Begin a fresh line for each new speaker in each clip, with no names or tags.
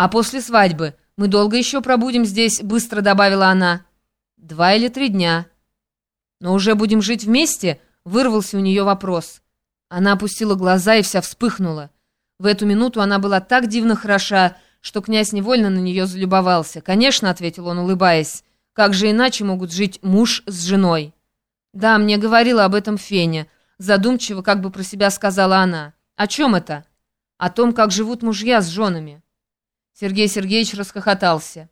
«А после свадьбы мы долго еще пробудем здесь», — быстро добавила она. «Два или три дня». «Но уже будем жить вместе?» — вырвался у нее вопрос. Она опустила глаза и вся вспыхнула. В эту минуту она была так дивно хороша, что князь невольно на нее залюбовался. «Конечно», — ответил он, улыбаясь, — «как же иначе могут жить муж с женой?» «Да, мне говорила об этом Феня», — задумчиво, как бы про себя сказала она. «О чем это?» «О том, как живут мужья с женами». Сергей Сергеевич расхохотался.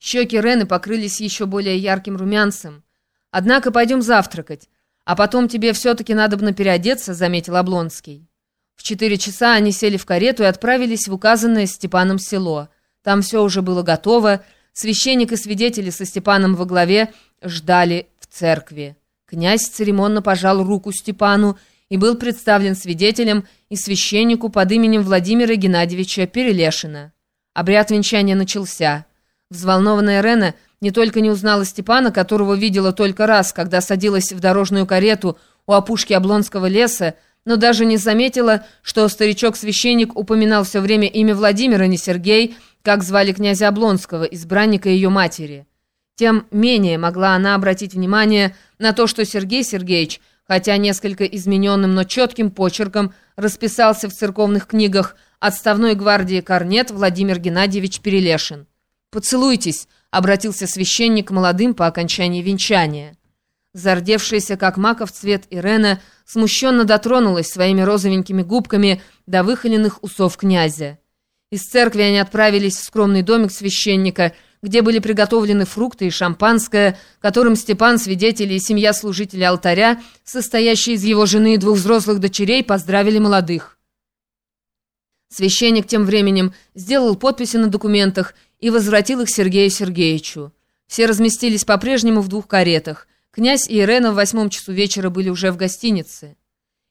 Щеки Рены покрылись еще более ярким румянцем. «Однако пойдем завтракать, а потом тебе все-таки надо переодеться», — заметил Облонский. В четыре часа они сели в карету и отправились в указанное Степаном село. Там все уже было готово, священник и свидетели со Степаном во главе ждали в церкви. Князь церемонно пожал руку Степану и был представлен свидетелем и священнику под именем Владимира Геннадьевича Перелешина. Обряд венчания начался. Взволнованная Рена не только не узнала Степана, которого видела только раз, когда садилась в дорожную карету у опушки Облонского леса, но даже не заметила, что старичок-священник упоминал все время имя Владимира, не Сергей, как звали князя Облонского, избранника ее матери. Тем менее могла она обратить внимание на то, что Сергей Сергеевич, хотя несколько измененным, но четким почерком, расписался в церковных книгах отставной гвардии корнет Владимир Геннадьевич Перелешин. «Поцелуйтесь», — обратился священник молодым по окончании венчания. Зардевшаяся, как маков цвет Ирена, смущенно дотронулась своими розовенькими губками до выхоленных усов князя. Из церкви они отправились в скромный домик священника, где были приготовлены фрукты и шампанское, которым Степан, свидетели и семья служителя алтаря, состоящие из его жены и двух взрослых дочерей, поздравили молодых. Священник тем временем сделал подписи на документах и возвратил их Сергею Сергеевичу. Все разместились по-прежнему в двух каретах. Князь и Ирена в восьмом часу вечера были уже в гостинице.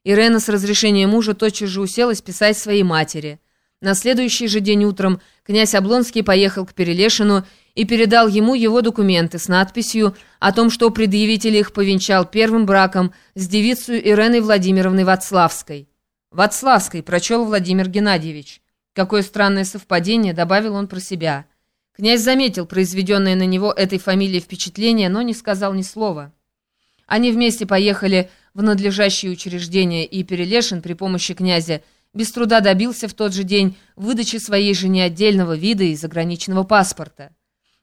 Ирена с разрешения мужа тотчас же уселась писать своей матери. На следующий же день утром князь Облонский поехал к Перелешину и передал ему его документы с надписью о том, что предъявитель их повенчал первым браком с девицей Иреной Владимировной Вацлавской. «Вацлавской», — прочел Владимир Геннадьевич. Какое странное совпадение, добавил он про себя. Князь заметил произведенное на него этой фамилией впечатление, но не сказал ни слова. Они вместе поехали в надлежащее учреждение, и Перелешин при помощи князя без труда добился в тот же день выдачи своей жене отдельного вида и заграничного паспорта.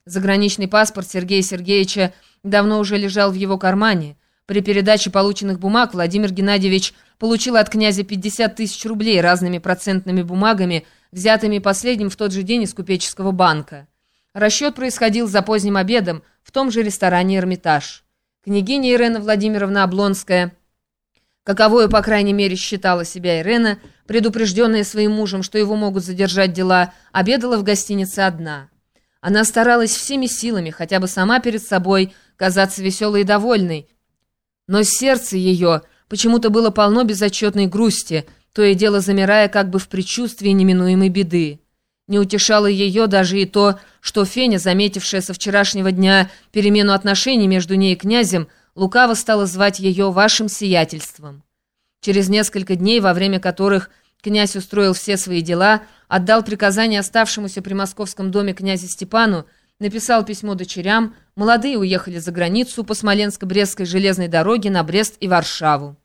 Заграничный паспорт Сергея Сергеевича давно уже лежал в его кармане. При передаче полученных бумаг Владимир Геннадьевич получил от князя 50 тысяч рублей разными процентными бумагами, взятыми последним в тот же день из купеческого банка. Расчет происходил за поздним обедом в том же ресторане «Эрмитаж». Княгиня Ирена Владимировна Облонская, каковою, по крайней мере, считала себя Ирена, предупрежденная своим мужем, что его могут задержать дела, обедала в гостинице одна. Она старалась всеми силами, хотя бы сама перед собой, казаться веселой и довольной, но сердце ее почему-то было полно безотчетной грусти, то и дело замирая как бы в предчувствии неминуемой беды. Не утешало ее даже и то, что Феня, заметившая со вчерашнего дня перемену отношений между ней и князем, лукаво стала звать ее вашим сиятельством. Через несколько дней, во время которых князь устроил все свои дела, отдал приказание оставшемуся при московском доме князя Степану, написал письмо дочерям, молодые уехали за границу по Смоленско-Брестской железной дороге на Брест и Варшаву.